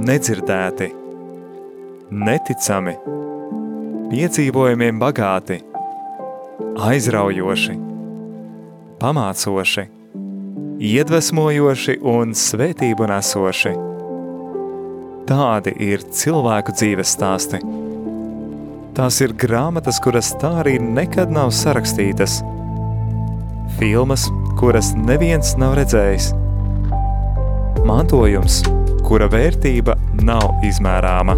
nedzirdēti, neticami, piedzīvojumiem bagāti, aizraujoši, pamācoši, iedvesmojoši un svētību nesoši. Tādi ir cilvēku dzīves stāsti. Tās ir grāmatas, kuras tā arī nekad nav sarakstītas. Filmas, kuras neviens nav redzējis. Mantojums, kura vērtība nav izmērāma.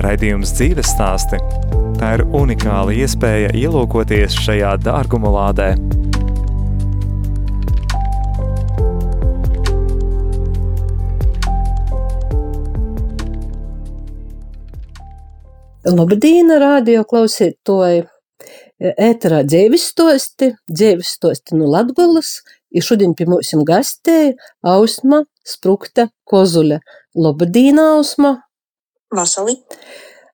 Raidījums dzīves stāsti – tā ir unikāla iespēja ielūkoties šajā dārguma lādē. Labdien, radio klausītāji! Ēterā dzīves stosti, dzīves stosti no Latgolas, ir šodien pie mums gastēja Ausma Sprukta Kozuļa. Labdien, Ausma! Vasali!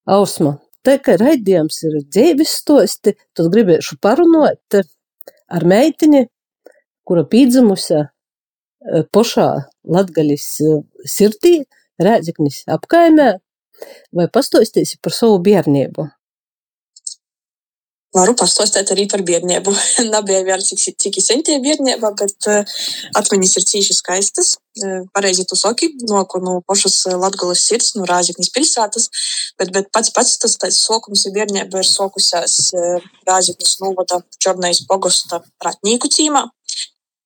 Ausma, tā kā raidījums ir dzīves stosti, tad gribēšu parunot ar meitini, kura pīdzimusi pošā Latgalis sirdī, Rēdzeknis apkaimē, vai pastāstīsi par savu bērnību? Varu pastāstīt arī par bērnību. Nebija vēl cik, cik sen tie bērnība, bet uh, atmiņas ir cīši skaistas. Uh, pareizi tu saki, no, no pašas Latgolas sirds, no Rāziknis pilsētas, bet, bet pats pats tas tāds sokums ir bērnība ir sokusies uh, Rāziknis novada Čornais pogosta ratnīku cīmā.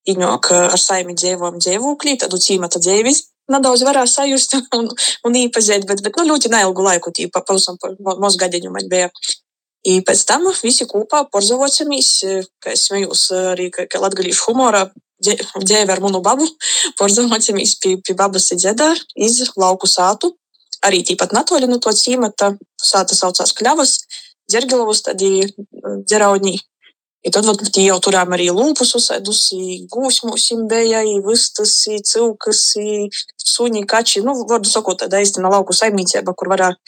Viņok ar saimi dzīvojam dzīvoklī, tad cīmata dzīvis nedaudz varēja sajust un, un īpazīt, bet, bet nu, ļoti neilgu laiku, tī pa pavisam mazgadiņu man bija. I pēc tam visi kopā porzavocamies, kā es smējos arī, ka, ka latgalīšu humora dzēve ar manu babu, porzavocamies pie, pie babas dzedā iz lauku sātu. Arī tīpat natoli no to cīmata, sāta saucās Kļavas, Dzergilovas, tad dzeraudņī. I tad vat, jau turām arī lūpus uzsēdus, gūsmus, bija, vistas, cilkas, suņi, kači. Nu, vārdu sakot, tāda īstenā lauku saimniecība, kur varēja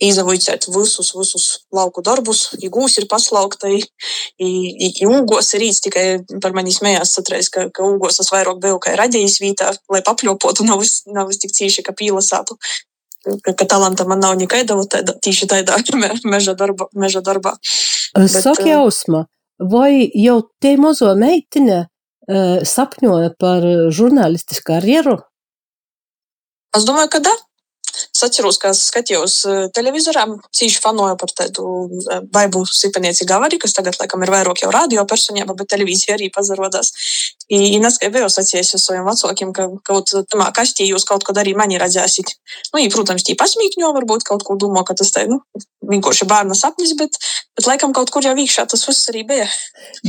izavicēt visus, visus lauku darbus. I gūs ir paslaukta, i, i, i ūgos ir īsti tikai par mani smējās satreiz, ka, ka ūgos es vairāk biju kā radījis vītā, lai papļopotu, nav, nav tik cīši, ka pīlasātu. Ka, ka talanta man nav nekaida, tāda, tīši tādā me, meža, darba, meža darbā. Saka jausma, vai jau te mazo meitine uh, sapņoja par žurnālistisku karjeru? Es domāju, ka da. Es atceros, ka es skatījos televizorā, cīši fanoju par tādu baibu sipanieci gavari, kas tagad, laikam, ir vairāk jau radio personība, bet televīzija arī pazarodās. I, i neskaitīju sacījis ar saviem vecākiem, ka kaut tamā kastī jūs kaut ko arī mani redzēsiet. Nu, i, protams, tī pasmīkņo, varbūt kaut ko domā, ka tas tā, nu, vienkārši bērna sapnis, bet, bet laikam kaut kur jau iekšā tas viss arī bija.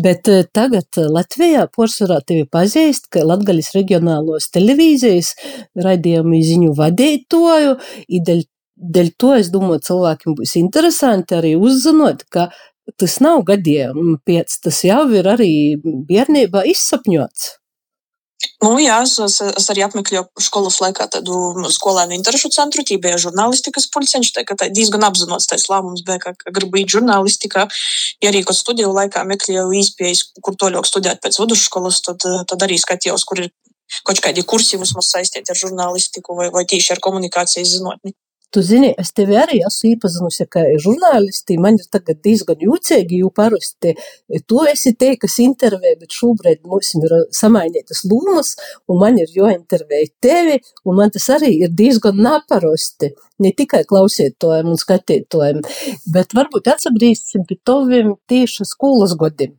Bet tagad Latvijā porcelāna tevi pazīst, ka Latgaļas reģionālos televīzijas raidījumu ziņu vadītoju, ideļ, dēļ to es domāju, cilvēkiem būs interesanti arī uzzinot, ka tas nav gadiem pēc, tas jau ir arī bērnībā izsapņots. Nu, jā, es, es, es arī apmeklēju skolas laikā tādu skolēnu interesu centru, tī bija žurnālistikas pulceņš, tā kā tā diezgan apzinots tais lēmums bija, ka, ka gribu īt žurnālistikā. Ja arī, kad studiju laikā meklēju īspējas, kur toļok studēt pēc vidusskolas, tad, tad arī skatījos, kur ir kaut kādi kursi vismaz saistīti ar žurnālistiku vai, vai tieši ar komunikācijas zinotni. Tu zini, es tevi arī esmu iepazinusi kā žurnālisti. Man ir tagad diezgan jūtīgi, jo parasti tu esi te, kas intervē, bet šobrīd mums ir samainītas lūmas, un man ir jāintervē tevi, un man tas arī ir diezgan naparosti. Ne tikai klausītājiem un skatītājiem, bet varbūt atsabrīsim pie taviem tieši skolas godiem.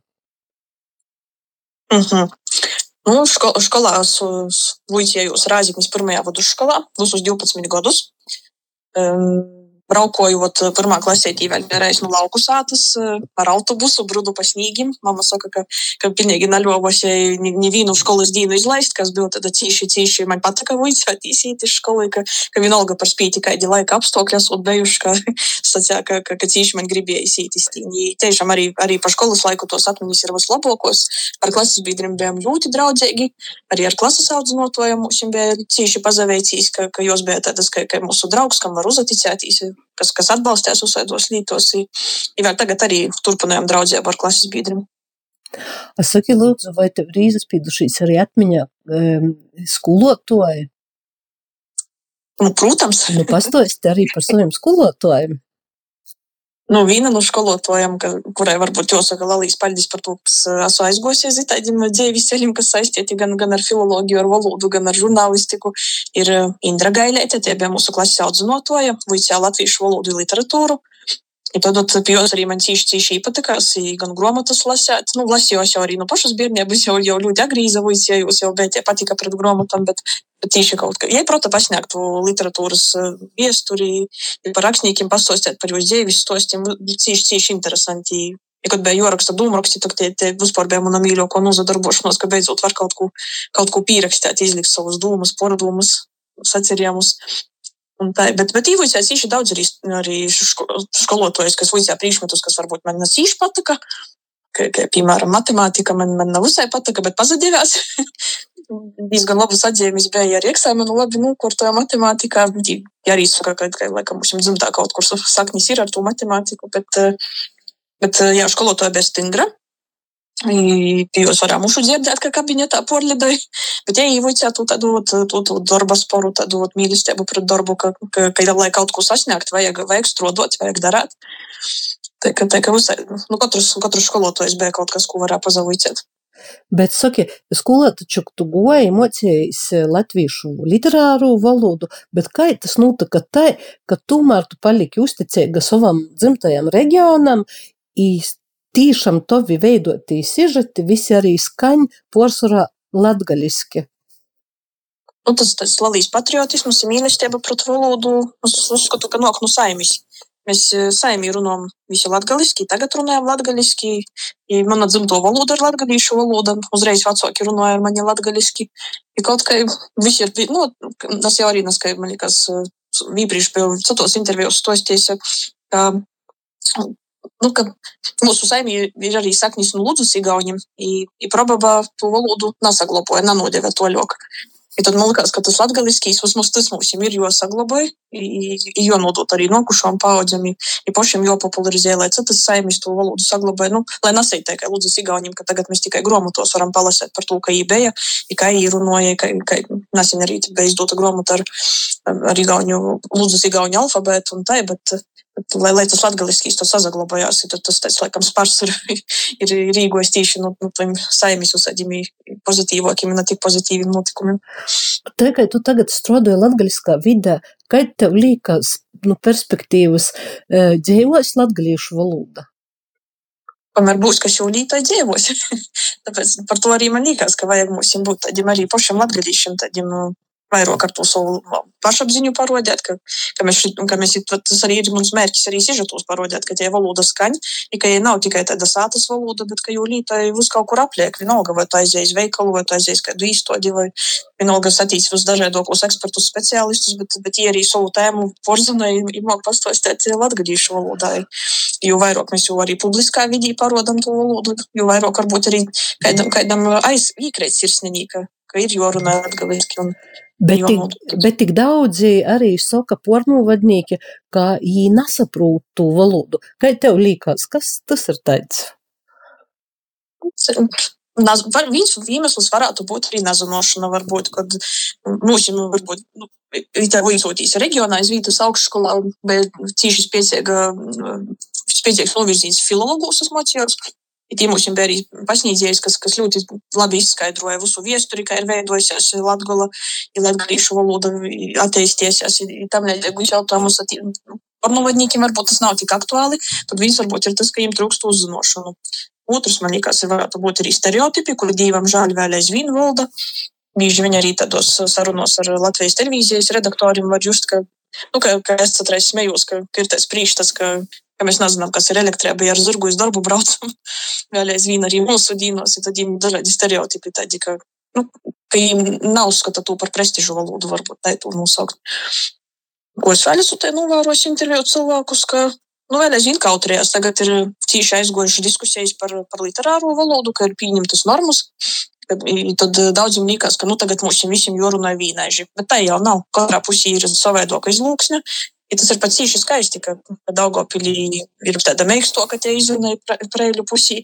Mm -hmm. Nu, ško, školā esmu vuicējos Rāziknis pirmajā vidusskolā, visus 12 gadus. Um, braukojot pirmā klasētī vēl vienreiz no lauku sātas ar autobusu, brudu pa snīgim. Mama saka, ka, ka pilnīgi naļovos nevienu skolas dienu izlaist, kas bija tāda cīši, cīši man patika vuicēt īsīt iz školai, ka, ka vienalga par spīti kādi laika apstākļas un bijuši, ka, sacīja, ka, ka, ka cīši man gribēja īsīt iztīņi. Tiešām arī, arī par skolas laiku tos atmiņas ir vislabākos. Ar klases biedriem bijām ļoti draudzīgi, arī ar klases audzinotojiem mums bija cīši pazaveicīs, ka, ka jūs bijat tādas, ka, ka mūsu draugs, kam var uzaticētīs kas, kas atbalstās uzsēdos lītos. Ir vēl tagad arī turpinājām draudzību ar klases biedriem. Saki, lūdzu, vai tev ir izspīdušies arī atmiņā um, skolotāji? Nu, protams. Nu, pastāsti arī par saviem skolotājiem. Nu, viena no skolotājiem, kurai varbūt jāsaka Lalijas paļģis par to, kas esmu aizgosies tādiem dzīves ceļiem, kas saistīti gan, gan ar filoloģiju, ar valodu, gan ar žurnālistiku, ir Indra Gailēte, tie bija mūsu klases audzinotoja, vicē latviešu valodu un literatūru. I tad pijos arī man cīši, cīši patikās, gan grāmatas lasīt. Nu, lasījos jau arī no pašas bērnības, jau, jau ļoti agrīzavus, ja jūs jau bet patika pret grāmatām, bet, bet tieši kaut kā, ja, protams, pasniegtu literatūras viesturi, par rakstniekiem pastāstīt par jūsu dzīves stostiem, cīši, cīši interesanti. Ja, kad bija jāraksta dūmraksti, tad tie, tie vispār bija mana mīļākā nozadarbošanās, ka beidzot var kaut ko, kaut ko pierakstīt, izlikt savus dūmus, pordomus, sacerējumus. Tā, bet, bet īvūcēs īši daudz arī, arī skolotojas, kas vīcē priekšmetus, kas varbūt man nesīši patika. Ka, ka, piemēram, matemātika man, man nav visai patika, bet pazudījās. Diezgan labas atzīmes bija arī eksāmenu labi nokurtoja matemātikā. Ja arī saka, ka, ka laikam mums dzimtā kaut kur saknis ir ar to matemātiku, bet, bet jā, skolotoja bija stingra. Jūs varam ušu dzirdēt, ka kabinetā porlidoja, bet ja īvicētu tādu, tādu darba sporu, tādu mīlestību pret darbu, ka, ka, ka lai kaut ko sasniegt, vajag, vajag strodot, vajag darāt. Tā ka, tā ka visai, nu, katrs, katrs skolotājs bija kaut kas, ko varētu pazavīcēt. Bet, saki, skolā taču tu goji mocījis latviešu literāru valodu, bet kā tas notika tā, ka tomēr tu paliki uzticīga savam dzimtajam reģionam, īsti tīšām tovi veidotī sižeti visi arī skaņ porcelāna latgaļiski. Nu, tas tas Latvijas patriotisms ir mīlestība pret valodu. Es uzskatu, ka nāk no saimis. Mēs e, saimī runājam visi latgaliski, tagad runājam latgaliski. Mana dzimto valoda ir latgalīšu valoda, uzreiz vecāki runāja ar mani latgaliski. Ja kaut kā visi ir, nu, tas jau arī neskaidrs, man liekas, iepriekš bija citos intervijos stosties, ka nu, ka mūsu saimī ir arī saknis no Lūdzu Sigauņiem, i probabā to valodu nasaglopoja, nanodeva to ļok. I tad man liekas, ka tas latgaliskīs vismaz tas mums ir jāsaglabāj, jānodot arī nokušām paudzēm, ja pašiem jāpopularizē, lai citas saimis to valodu saglabāj. Nu, lai nesīt tikai lūdzu sigauņiem, ka tagad mēs tikai grāmatos varam palasīt par to, ka viņi bija, kā viņi runāja, ka, ka nesen arī bija izdota grāmata ar, ar igauņu, lūdzu sigauņu alfabētu un bet Bet, lai, lai tas latgaliskīs to sazaglabājās, tad tas, tas laikam, spars ir, ir rīgojis tīši no, no tiem saimis uzsēdimi pozitīvākiem, ne tik pozitīviem notikumiem. Tā kā tu tagad strādāji latgaliskā vidē, kā tev liekas, nu, perspektīvas e, dzīvos latgaliešu valoda? Kamēr būs, kas jau līdai dzīvos. Tāpēc par to arī man liekas, ka vajag mums būt tādiem arī pašiem latgalīšiem, tādiem vairāk ar to savu pašapziņu parādīt, ka, ka mēs, ka mēs tas arī ir mans mērķis arī sižetos parādīt, ka tie valoda skaņa, ja ka nav tikai tāda sātas valoda, bet ka jau lītai uz kaut kur apliek, vienalga, vai tā aizies veikalu, vai tā aizies kādu īstodi, vai vienalga satīs uz dažādākos ekspertus speciālistus, bet, bet ja arī savu tēmu porzunai, ir māk pastāstīt latgadīšu valodā. Jo vairāk mēs jau arī publiskā vidī parodam to valodu, jo vairāk varbūt arī kaidam, kaidam aiz īkrēt sirsnenī, ka, ka ir jorunā latgaliski. Un, Bet tik, bet tik daudzi arī saka pornovadnieki, ka viņi nesaprot to valodu. Kā tev liekas, kas tas ir tāds? Viens iemesls varētu būt arī nezināšana, varbūt, kad mums ir, varbūt, nu, tā līdzotīs reģionā, izvītas augšskolā, bet cīši spēcīga, spēcīgs novirzīts filologos uz mocījos. Tie mums bija arī pasniedzējs, kas, kas ļoti labi izskaidroja visu vēsturi, kā ir veidojusies Latgola, ja latgalīšu valoda attīstīsies. Tam līdzīgi jautājumus par novadniekiem varbūt tas nav tik aktuāli, tad viens varbūt ir tas, ka viņiem trūkst uzzināšanu. Otrs, man liekas, varētu būt arī stereotipi, kuri divam žēl vēl aizvien valda. Bieži vien arī tādos sarunos ar Latvijas televīzijas redaktoriem var just, ka, nu, ka, ka es atreiz smējos, ka, ka ir tas prīštas, ka ka mēs nezinām, kas ir elektrība, ja ar zirgu uz darbu braucam. Vēlreiz vien arī mūsu dīnos, ir tādi dažādi stereotipi, tādi, ka, nu, ka viņi nav uzskata to par prestižu valodu, varbūt tā to nosaukt. Ko es vēl esmu te novērojusi interviju cilvēkus, ka, nu, vēl aizvien kautrējās, tagad ir cīši aizgojuši diskusijas par, par literāro valodu, ka ir pieņemtas normas. Tad daudziem liekas, ka nu, tagad mums visiem jārunā vīnaiži, bet tā jau nav. Katrā pusī ir savādāka izlūksne, Ja tas ir pats īši skaisti, ka Daugopilī ir tāda meiksto, ka tie izrunāja preļu pusī.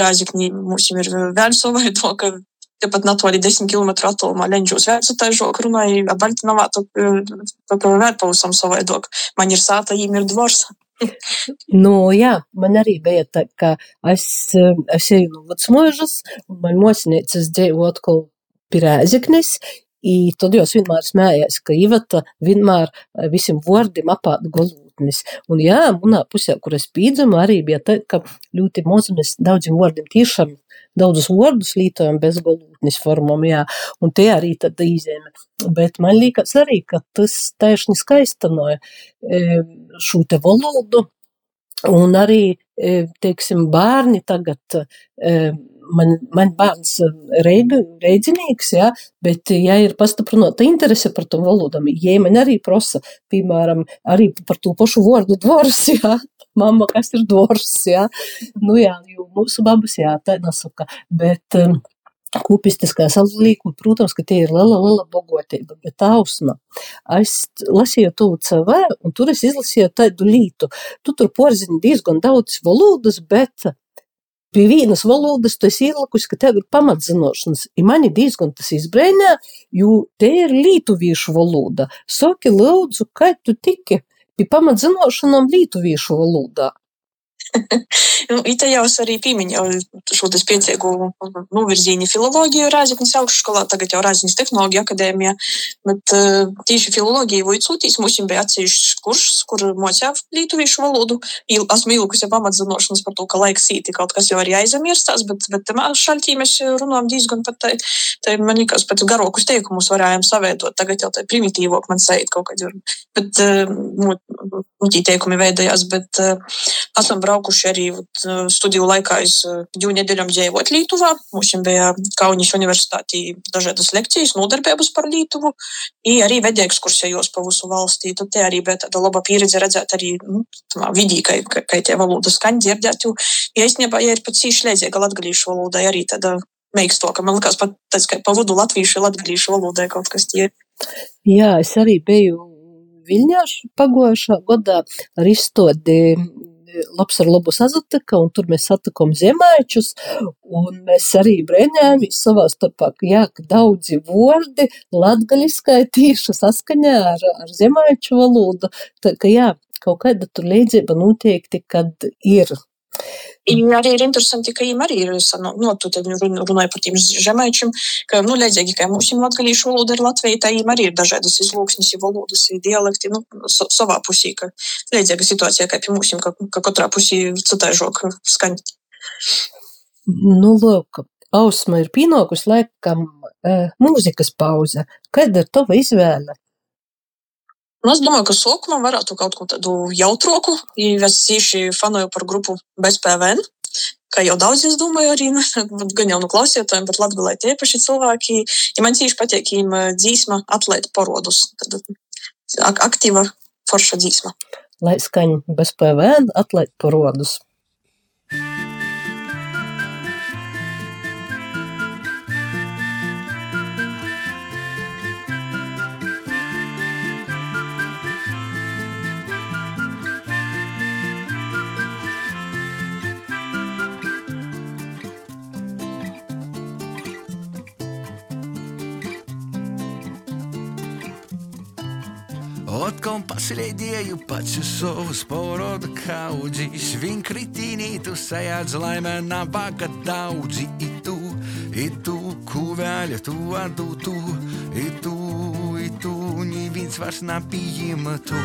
Rāzikņī mums ir vēl savai to, ka Tepat natūrāli 10 km attālumā Leņģos vērts tā žok runāja ar Baltinovā, to, to, to vērpausam savaidok. Man ir sāta, jīm ir dvors. Nu, jā, man arī bija tā, ka es, es eju no vecmožas, un man mosiniecas dzīvo atkal pie Rēzeknis, I tad jūs vienmēr smējās, ka Ivata vienmēr visiem vārdiem apāda galotnis. Un jā, manā pusē, kur es pīdzumu, arī bija tā, ka ļoti maz mēs daudziem vārdiem tiešām daudzus vārdus lietojam bez galotnis formām, jā, un tie arī tad izēme. Bet man liekas arī, ka tas tieši skaistanoja šo te valodu, un arī, teiksim, bērni tagad man, man bērns reiga, reidzinīgs, jā, bet, ja ir pastiprināta interese par tom valodam, ja man arī prosa, piemēram, arī par to pašu vārdu dvors, jā, mamma, kas ir dvors, jā, nu jā, jo mūsu babas, jā, tā nesaka, bet um, Kūpistiskā salīkuma, protams, ka tie ir liela, liela bogotība, bet ausma. Es lasīju to CV, un tur es izlasīju tādu lītu. Tu tur porzini diezgan daudz valodas, bet pie vienas valodas tu esi ielikusi, ka tev ir pamatzinošanas. I mani diezgan tas izbrēņā, jo te ir lietuviešu valoda. Saki, lūdzu, kā tu tiki pie pamatzinošanām lietuviešu valodā? nu, Ite jau es arī pieminēju šo spēcīgu novirzienu filoloģiju Rāzaknis augšskolā, tagad jau Rāzaknis tehnoloģija akadēmijā, bet uh, tieši filoloģiju voicūtīs mums bija atsevišķs kurs, kur mocēja lietuviešu valodu. Esmu ilgusi pamatzinošanas par to, ka laiks īti kaut kas jau arī aizmirstās, bet, bet šaltī mēs runājam diezgan pat tā, tā man liekas, pat garokus teikumus varējām saveidot. Tagad jau tā primitīvāk man sait kaut kad ir. Bet, uh, nu, nu, tī teikumi veidojās, bet uh, esam braukuši arī studiju laikā uz divu nedēļām dzīvot Lietuvā. Mums bija Kaunis universitātī dažādas lekcijas, nodarbības par Lietuvu, un arī vedēja ekskursijos pa visu valstī. Tad te arī bija tāda laba pieredze redzēt arī nu, vidī, kā, kā tie valodas skaņi dzirdēt. Jo, ja īstenībā, ja ir pat cīši līdzīga latgalīšu valodai, arī tāda meiks to, ka man likās pat tāds, ka pa vodu latviešu latgalīšu valodai kaut kas tie. Jā, es arī biju Viļņā pagājušā gadā ar izstodi labs ar labu sazatika, un tur mēs satikām zemēčus, un mēs arī brēņāmies savā starpā, ka jā, ka daudzi vordi latgaļiskai tīši saskaņā ar, ar zemēču valodu, tā ka jā, kaut kāda tur līdzība noteikti, kad ir. I arī ir interesanti, ka viņiem arī ir nu, no, tu runāji par tiem žemaičiem, ka, nu, līdzīgi kā mums ir latgalīšu valoda ir Latvija, tā viņiem arī ir dažādas izlūksnes, valodas, dialekti, nu, so, savā pusī, ka līdzīga situācija, kā pie mums, ka, ka katrā pusī citāžok skaņ. Nu, lūk, Ausma ir pienākusi laikam uh, mūzikas pauze. Kāda ir tava izvēle? Nu, es domāju, ka sākumā varētu kaut ko tādu jautroku, ja es īši fanoju par grupu BSPVN. Kā jau daudz, es domāju, arī nu, gan jau no klausītājiem, bet Latvijā tie paši cilvēki, ja man cīši patīk, viņiem dzīsma atlēt parodus. Tad ak aktīva forša dzīsma. Lai skaņa bez PVN atlēt parodus. Otkon paslēdēju paču savus porodu kaudzīs, viņ kritīnītu sajādz laimē nabaga daudzi, itu, itu, kuvēļa tu adu tu, itu, itu, nīvīns vairs napījima tu.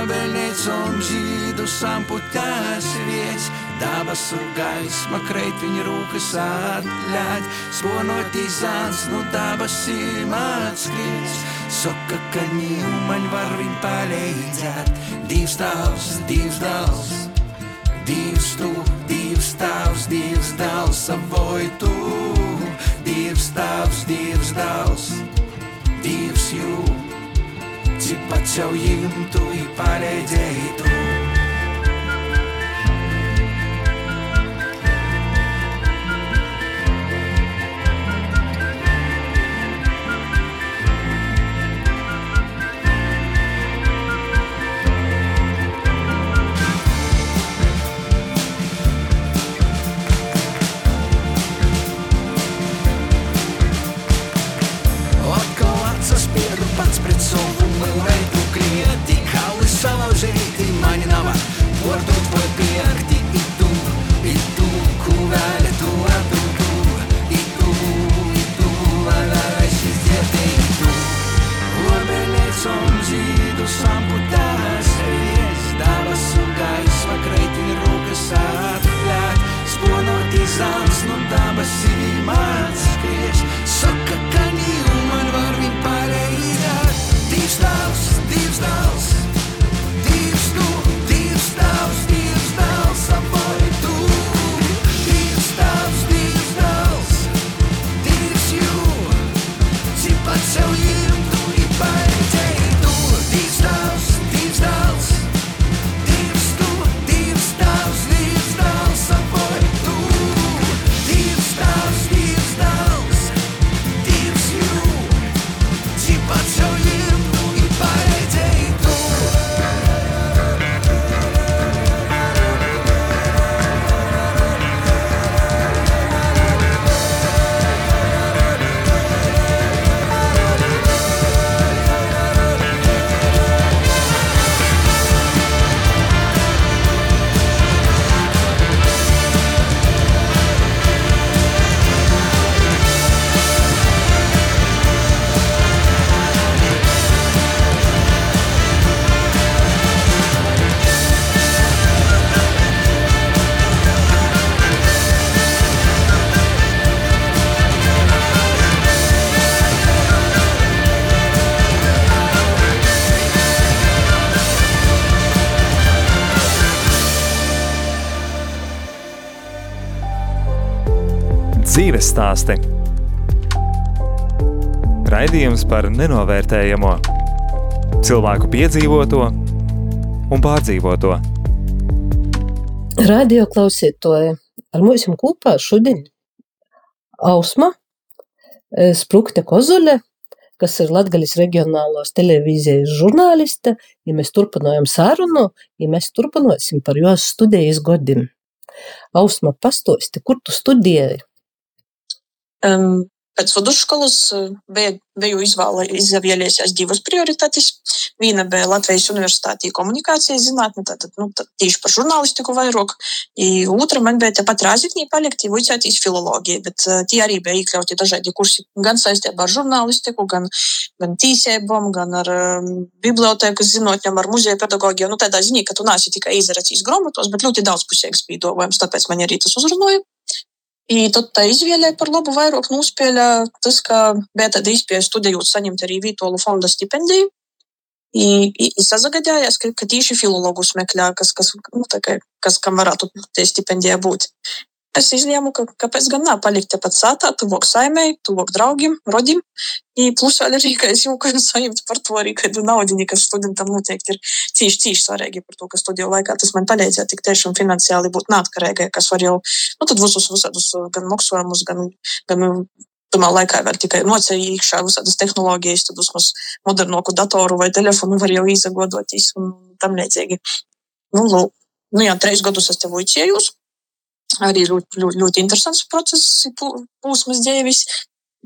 Obeļniecom žīdu samputās viets, dabasu gaisma kreit viņa rūkas atļaut, sponot izāns, nu dabasim atskries. Saka, ka ņīm man var viņu palīdzēt, divs tavs, divs dals. Divs tu, divs tavs, divs dals, savoj tu, divs tavs, divs dals, divs jū. Ci paceau imtu i paregeitu mīlētu stāsti. Raidījums par nenovērtējamo, cilvēku piedzīvoto un pārdzīvoto. Radio klausītāji, ar mums kopā šodien Ausma, eh, Sprukte Kozule, kas ir Latgaļas reģionālās televīzijas žurnāliste, ja mēs turpinājam sarunu, ja mēs turpināsim par jos studijas godiem. Ausma, pastosti, kur tu studēji? Um, pēc vidusskolas uh, bija, biju izvēle, izvēlējies divas prioritātes. Viena bija Latvijas Universitātī komunikācijas zinātne, tātad nu, tā, tieši par žurnālistiku vairāk. I otra man bija tepat Rāziknī palikt, vicētīs filoloģija, bet uh, tie arī bija iekļauti dažādi kursi gan saistībā ar žurnālistiku, gan, gan tīsēbom, gan ar um, bibliotēkas zinotņiem, ar muzeja pedagogiju. Nu, tādā ziņā, ka tu nāsi tikai izracījis grāmatos, bet ļoti daudzpusīgs bija domājums, tāpēc man arī tas uzrunāja. I tad tā izvēle par labu vairāk nospēlē tas, ka bija tāda izpēja studijot saņemt arī Vītolu fonda stipendiju. I, i, i sazagadījās, ka, ka tieši filologus meklē, kas, kas, nu, tā kā, kas kam varētu tie stipendija būt. Es izlēmu, ka kāpēc gan nā palikt tepat sātā, tuvāk saimēji, tuvāk draugiem, rodim. I plus vēl arī, ka es jau kādu saņemt par to arī, kad naudiņi, kas studentam noteikti ir cīši, cīši svarīgi par to, ka studiju laikā tas man palīdzēja tik tiešām finansiāli būt neatkarīgai, kas var jau, nu tad visus visādus gan maksājumus, gan, gan Tomēr laikā var tikai nocēlīt iekšā visādas tehnoloģijas, tad vismaz modernoku datoru vai telefonu var jau izagodoties un tam līdzīgi. Nu, lūk, nu jā, trīs gadus es tev uicējos. Arī ļoti, ļoti, ļoti interesants process, plūsmas dzīves.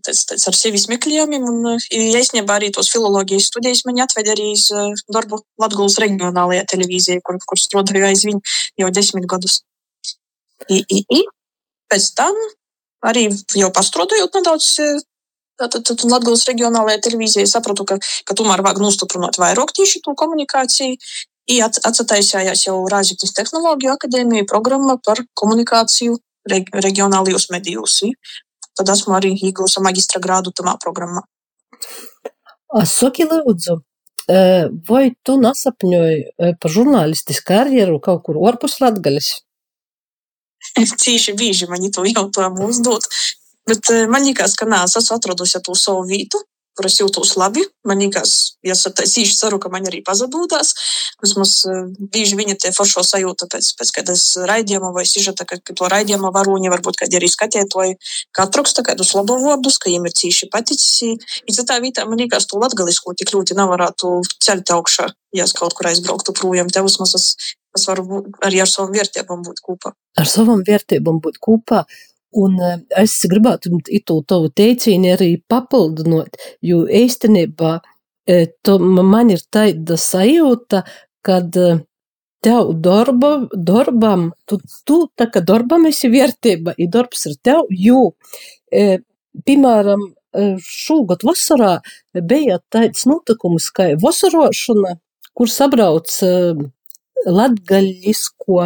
Tas, tas ar sevis meklējumiem, un īstenībā arī tos filoloģijas studijas man atveda arī uz darbu Latvijas reģionālajā televīzijā, kur, kur strādāju aizvien jau desmit gadus. I, i, i. Pēc tam arī jau pastrādājot nedaudz Tātad Latvijas reģionālajā televīzijā sapratu, ka, ka tomēr vajag nostiprināt vairāk tieši to komunikāciju. I atsataisījās jau Rāziknis tehnoloģiju akadēmija programma par komunikāciju reg reģionālajos medijos. Tad esmu arī iegūsa magistra grādu tamā programmā. Saki, lūdzu, vai tu nesapņoji par žurnālistis karjeru kaut kur ārpus Latgaļas? Cīši bieži man to jautājumu uzdot. Bet man liekas, ka nē, es esmu atradusi to savu vietu, kur es jūtos labi. Man liekas, ja es īši ceru, ka man arī pazudās. Vismaz bieži viņa tie foršo sajūta pēc, pēc kādas raidījuma vai sižeta, ka, ka to raidījuma varūņi varbūt kādi arī skatietoji, kā truksta kādus labu vārdus, ka viņiem ir cīši paticis. I citā vietā man liekas, to latgalisku tik ļoti nevarētu ceļt augšā, ja es kaut kur aizbrauktu projām. Te vismaz es, es varu būt, arī ar savām vērtībām būt kopā. Ar savām vērtībām būt kopā. Un es gribētu to tavu teicienu arī papildinot, jo īstenībā tu, man ir tāda sajūta, kad tev darba, darbam, tu, tu tā kā darbam esi vērtība, ir darbs ar tev, jo, piemēram, šogad vasarā bija tāds notikums, kā vasarošana, kur sabrauc latgaļisko,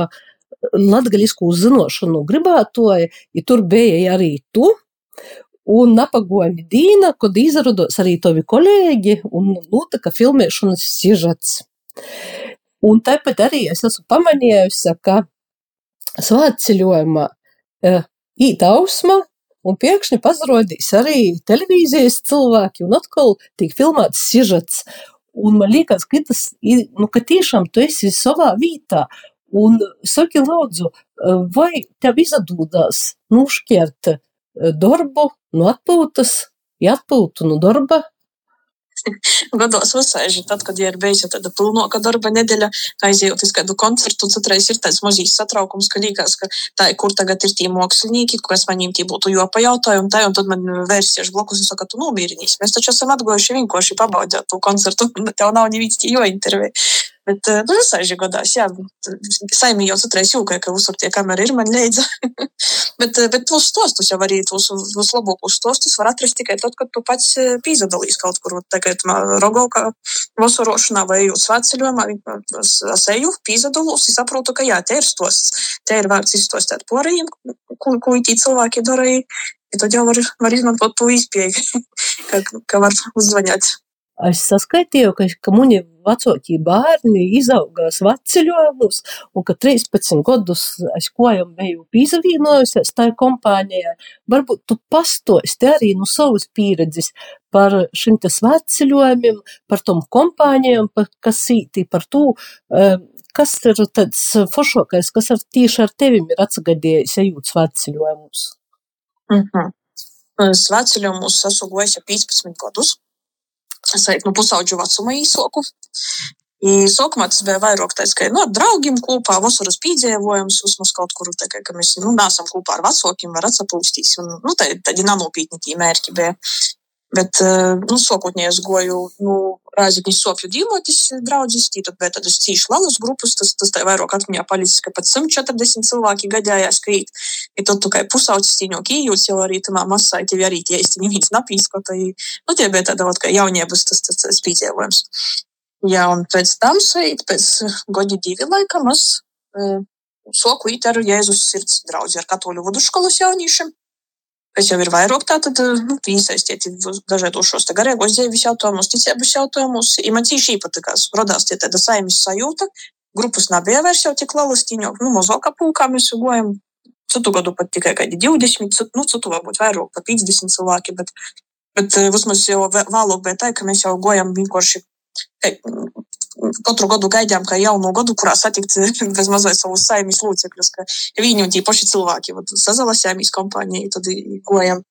latgaļisko zinošanu gribētoji, ja tur bija arī tu, un napagoja dīna, kad izrados arī tavi kolēģi, un notika filmēšanas sižets. Un tāpat arī es esmu pamanījusi, ka svētceļojumā e, īt ausma, un pēkšņi pazarodīs arī televīzijas cilvēki, un atkal tiek filmēts sižets. Un man liekas, ka tas ir, nu, ka tiešām tu esi savā vietā. Un saki, lūdzu, e, vai tev izdodās nušķirt e, darbu no atpūtas, ja atpūtu no darba, gados uzsēžu, tad, kad ir bijusi tāda pilnoka darba nedēļa, aizjūt uz kādu koncertu, tad reiz ir tāds mazīs satraukums, ka liekas, ka tā ir, kur tagad ir tie mākslinieki, kas manim tie būtu jopajautāju, un tā, un tad man versijas blokus un saka, tu nomīrinīs. Mēs taču esam atgojuši vienkārši pabaudīt to koncertu, tev nav neviens tie jo intervija. Bet, nu, visai godās, jā, saimī jau citreiz jūka, ka uzsver tie kamera ir man leidza. bet, bet tos stostus jau arī, tos, tos labākos stostus var atrast tikai tad, kad tu pats pīzadalīs kaut kur, tagad Rogovkā vasarošanā vai jūs svētceļojumā, es eju, pīzadalos, es saprotu, ka jā, te ir stosts, te ir vērts izstostēt porējiem, ko, ko itī cilvēki darīja. Ja tad jau var, var izmantot to izpēju, ka, ka var uzzvanīt es saskaitīju, ka, ka muņi vecākie bērni izaugās veceļojumus, un ka 13 gadus es kojam biju pīzavīnojusies tajā kompānijā. Varbūt tu pastosti arī no savas pieredzes par šim te sveceļojumiem, par tom kompānijām, par, kas īti par to, eh, kas ir tāds foršākais, kas ar tieši ar tevim ir atsagadījis ejūt sveceļojumus. Mm -hmm. Sveceļojumus esmu gojis jau 15 gadus es teiktu, nu, pusauģu vecuma īsoku. I sākumā tas bija vairāk tāds, ka nu, ar draugiem kopā vasaras piedzīvojums, vismaz kaut kur, tā, ka mēs nu, nesam kopā ar vecākiem, var atsapūstīs. Un, nu, tā, tādi nanopietni tie mērķi bija. Bet, nu, sākotnēji es goju, nu, Rāzakņu sopju dīlotis draudzes, tī tad bija tādas cīši lielas grupas, tas, tas tā vairāk atmiņā palicis, ka pat 140 cilvēki gadījās, ka īt. Ja tad tu kā pusaucis tīņok ījūts, jau arī tamā masā, tevi arī tie īsti neviens napīsko, tai, nu, tie bija tāda, kā jauniebus tas, tas, tas spīdzēvojums. Jā, un pēc tam sait, pēc godi divi laikam, es e, soku īt ar Jēzus sirds draudzi ar katoļu vidusskolas jauniešiem kas jau ir vairāk tātad, nu, iesaistīti dažādos šos garīgos dzīves jautājumus, ticības jautājumus. Ja man cīši patīkās, radās tie tāda saimes sajūta, grupas nebija vairs jau tik lielas, tīņok, nu, mazākā pulkā mēs gojam. Citu gadu pat tikai kādi 20, nu, citu varbūt vairāk, pat 50 cilvēki, bet, bet vismaz jau vēlāk bija tā, ka mēs jau gojam vienkārši katru gadu gaidām, kā jaunu gadu, kurā satikt bez mazliet savus saimnes locekļus, ka viņi un tie paši cilvēki sazalasījāmies kompānijai, tad gojam.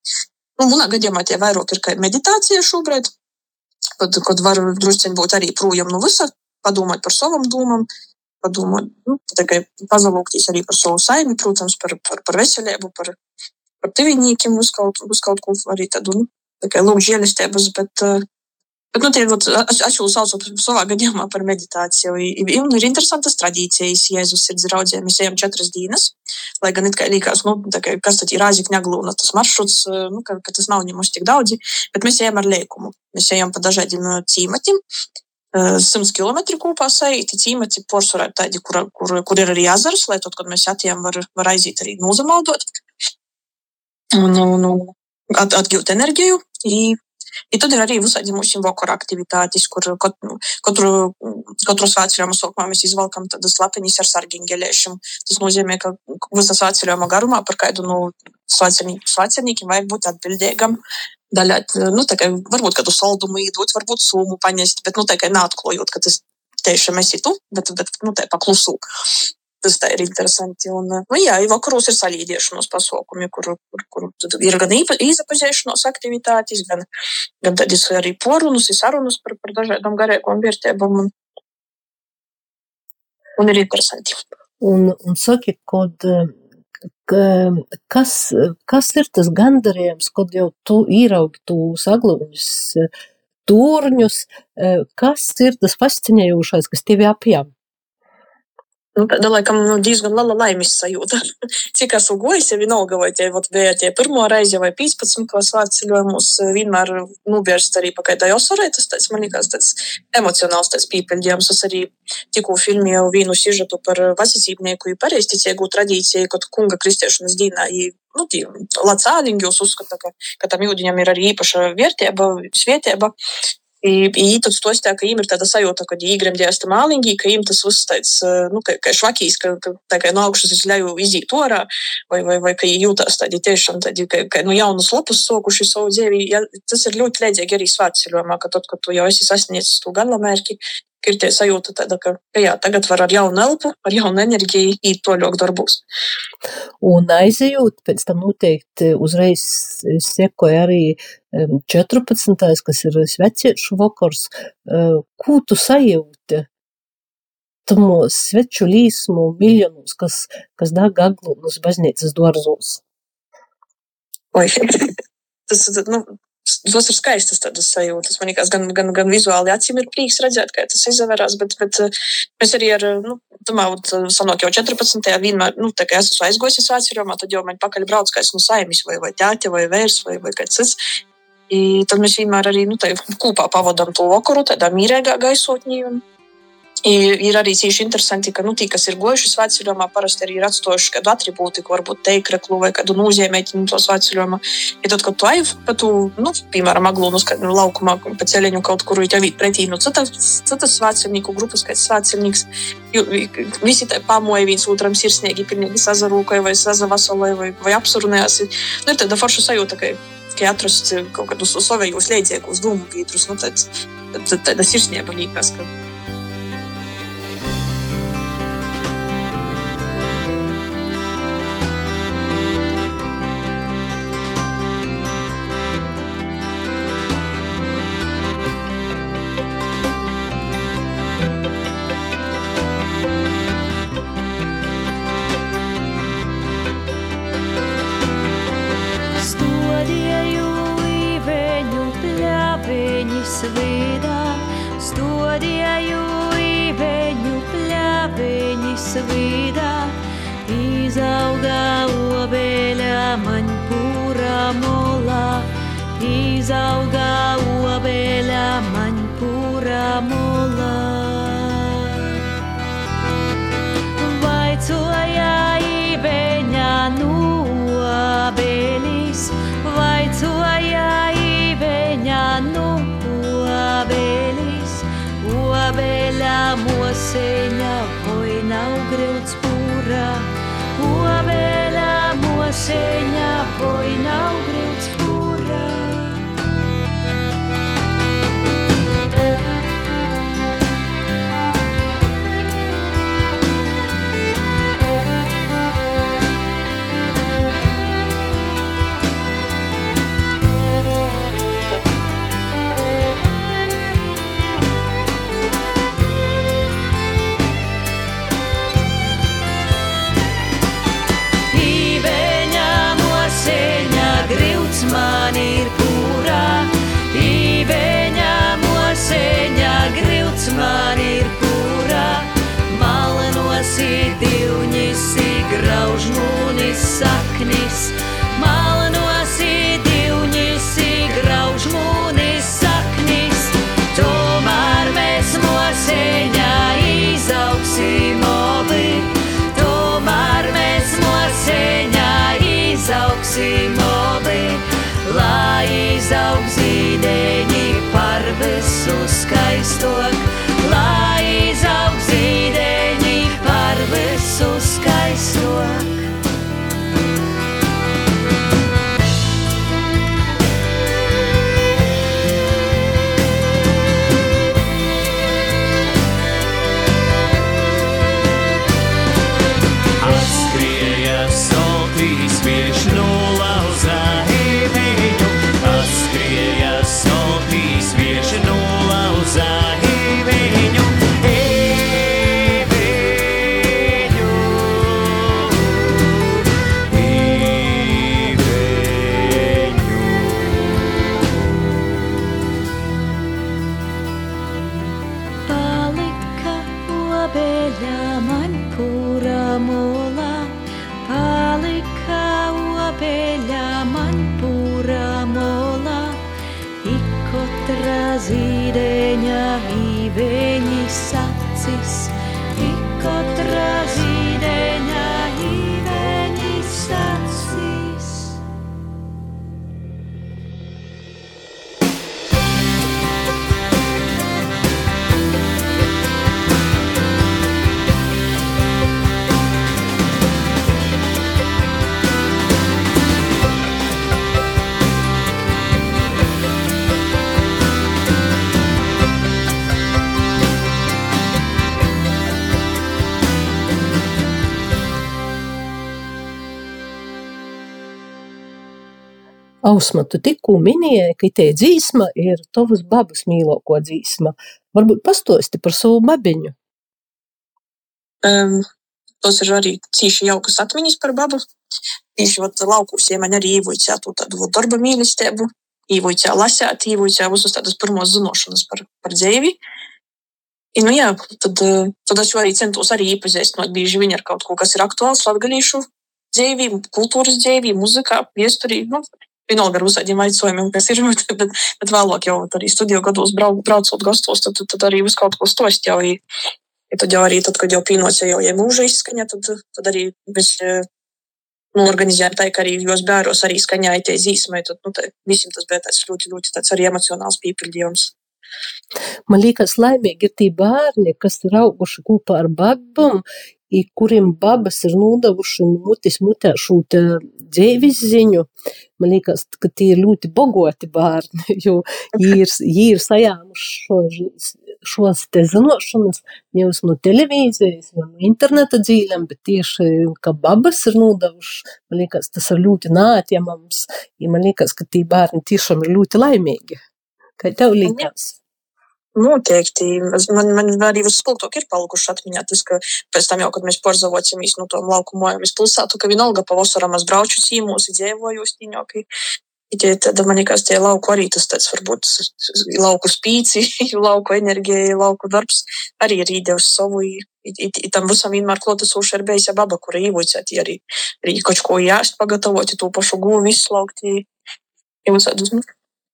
Nu, manā gadījumā tie vairāk ir kā meditācija šobrīd, kad, kad var drusciņ būt arī projām no visa, padomāt par savam domām, padomāt, nu, tikai pazalūgties arī par savu saimi, protams, par, par, par veselību, par, par divinīkiem, uz kaut, uz kaut ko arī tādu, nu, tikai lūgt žēlistības, bet uh, Bet, nu, tie, es jau saucu savā gadījumā par meditāciju. Un ir interesantas tradīcijas. Jēzus ir draudzē, mēs ejam četras dienas. Lai gan it kā likās, nu, kā, kas tad ir Rāzikņa glūna, tas maršruts, nu, ka, ka tas nav ņemus tik daudzi, bet mēs ejam ar liekumu. Mēs ejam pa dažādiem cīmatiem. 100 km kopā saiti cīmati porcelāna tādi, kur, kur, kur ir arī ezers, lai tad, kad mēs atījām, var, var aiziet arī nozamaudot un, un, un at, atgūt enerģiju. I I tad ir arī visādi mūsu vakara aktivitātes, kur katru, katru, katru svētceļojumu sākumā mēs izvelkam tādas lapiņas ar sargingelēšiem. Tas nozīmē, ka visā svētceļojuma garumā par kādu no nu, svētceļniekiem vajag būt atbildīgam. Daļāt, nu, tā kā varbūt kādu saldumu iedot, varbūt summu paņest, bet, nu, tā kā neatklājot, ka tas tiešām esi tu, bet, bet nu, tā paklusu. Tas tā ir interesanti. Un, nu, jā, vakaros ir salīdzināšanās pasākumi, kur, kur, kur ir gan īzapazīšanās aktivitātes, gan, gan tādas arī porunas, sarunas par, par dažādām garīgām vērtībām. Un, un ir interesanti. Un, un saki, kod, kas, kas ir tas gandarījums, kad jau tu īraugi tu saglūņus turņus. Kas ir tas fascinējošais, kas tevi apjām? Nu, da, laikam, nu, diezgan liela laimes sajūta. Cik esmu gojis, ja vienalga, vai tie vat, bija tie pirmo reizi vai 15, ko svārceļojumus vienmēr nubērst arī pa kādai osarai. Tas, tāds, man liekas, tāds emocionāls tāds pīpeļģījums. Es arī tikko filmēju vienu sižetu par vasicībnieku, ja pareizticīgu tradīciju, kad kunga kristiešanas dīnā, nu, tie lacādiņi jūs uzskata, ka, ka tam jūdiņam ir arī īpaša vērtība, svietieba. I, i tad stostā, ka viņiem ir tāda sajūta, ka viņi gribēja tam mālīgi, ka viņiem tas viss tāds, nu, ka, ka švakīs, ka, ka tā kā no augšas es ļauju iziet orā, vai, vai, vai ka viņi jūtās tādi tiešām tādi, ka, ka no jaunas lopas sokuši savu dzīvi. Ja, tas ir ļoti līdzīgi arī svētceļojumā, ka tad, kad tu jau esi sasniedzis to galamērķi, ir tie sajūta tāda, ka, ka jā, tagad var ar jaunu elpu, ar jaunu enerģiju īt toļok darbos. Un aizejot, pēc tam noteikti uzreiz sekoja arī 14. kas ir sveciešu vakars. Ko tu sajūti? Tamos sveču līsmu miljonus, kas, kas dāg aglūnus baznīcas dārzos. Oi, tas, nu, tas ir skaistas tādas sajūtas. Man liekas, gan, gan, gan vizuāli acīm ir prieks redzēt, kā tas izvērās, bet, bet eh, mēs arī ar, nu, domājot, sanāk jau 14. vienmēr, nu, tā kā es esmu aizgojis Vācijā, tad jau man pakaļ brauc kāds no saimis vai, vai ķēķa vai vērs vai, vai kāds cits. I tad mēs vienmēr arī nu, kopā pavadām to vakaru tādā mīrīgā gaisotnī. Un, Ir arī cīši interesanti, ka nu, tie, kas ir gojuši svētceļojumā, parasti arī ir atstājuši kādu atribūtiku, varbūt teikreklu vai kādu nozīmēķinu to svētceļojumā. Ja tad, kad tu ej pa tu, nu, piemēram, aglūnus kādu laukumā pa ceļiņu kaut kur, ja tev pretī nu, citas, citas svētceļnieku grupas, kāds svētceļnieks, visi te pamoja viens otram sirsnīgi, pilnīgi sazarūkoja vai sazavasoloja vai, vai apsurunējās. Nu, ir tāda forša sajūta, ka ka atrast kaut kādus savējos līdzekļus, dūmu vītrus, nu, tāds, tāda sirsnība līkās. Ka... Ausma, tu tikko minēji, ka te dzīsma ir tavas babas mīlāko dzīsma. Varbūt pastosti par savu babiņu. Um, tos ir arī cīši jaukas atmiņas par babu. Tieši vat laukūs, ja man arī īvuicā tu tādu vat darba mīlestību, īvuicā lasēt, īvuicā visus tādus pirmos zinošanas par, par dzīvi. I, nu jā, tad, eh, tad es jau arī centos arī iepazīstināt bieži vien ar kaut ko, kas ir aktuāls latgalīšu dzīvī, kultūras dzīvī, muzikā, viesturī, nu, vienalga ar visādiem aicinājumiem, kas ir, bet, bet, bet vēlāk jau arī studiju gados brau, braucot gastos, tad, tad arī visu kaut ko stost jau. Ja tad jau arī, tad, kad jau pienāca jau ja mūža izskaņa, tad, tad arī mēs nu, organizējām tā, ka arī jos bērnos arī skaņāja tie zīmē. Tad nu, tā, visiem tas bija tāds ļoti, ļoti tāds arī emocionāls pīpildījums. Man liekas, laimīgi ir tie bērni, kas ir auguši kopā ar babām, i kuriem babas ir nodevuši mutis mutē šo dzīves ziņu. Man liekas, ka tie ir ļoti bogoti bērni, jo viņi ir, viņi ir sajāmuši šo, šos te zinošanas nevis no televīzijas vai no interneta dzīvēm, bet tieši, ka babas ir nodevuši. Man liekas, tas ir ļoti nātjamams, ja man liekas, ka tie bērni tiešām ir ļoti laimīgi. Kā tev liekas? Noteikti. Man, man arī vispilgtāk ir palikuši atmiņā tas, ka pēc tam jau, kad mēs porzavocamies no tom lauku mojamies pilsētu, ka vienalga pavasaram es braucu cīmos, dzīvoju stiņoki. Ja tad man liekas, tie lauku arī tas tāds varbūt lauku spīci, lauku enerģija, lauku darbs arī ir īdevis savu. I, i, i tam visam vienmēr klotasoši ir bijis ja baba, kura īvocēt, arī, arī kaut ko jāst pagatavot, to pašu guvu izslaukt. Ja visādus, nu,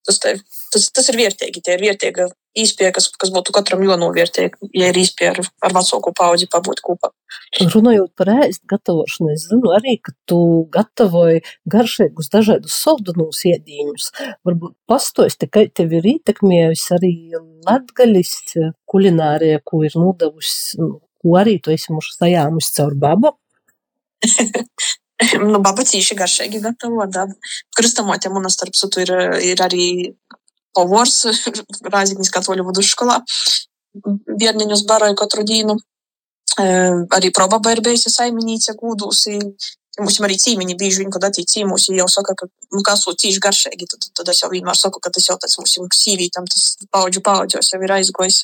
tas, te, tas, tas ir vērtīgi, tie ir vērtīga īspēja, kas, kas būtu katram jānovērtē, ja ir īspēja ar, ar vecāku paudzi pabūt kopā. Runājot par ēst gatavošanu, es zinu arī, ka tu gatavoji garšīgus dažādus saldunus iedīņus. Varbūt pastosti, ka tev ir ietekmējusi arī latgaļis kulinārija, ko ir nodevusi, ko arī tu esi mums sajāmusi caur babu. nu, baba cīši garšīgi gatavo. Kristamotē man starp citu ir, ir arī povors Rāziknis katoļu vidusskolā. Bērniņus baroja katru dienu. Arī probaba ir bijusi saimniece gūdūsi. Mums arī cīmiņi bieži vien, kad attīk cīmūs, jau saka, ka, nu, kas ir cīši garšīgi, tad, tad es jau vienmēr saku, ka tas jau tāds mums sīvītam, tas paudžu paudžos jau ir aizgojis.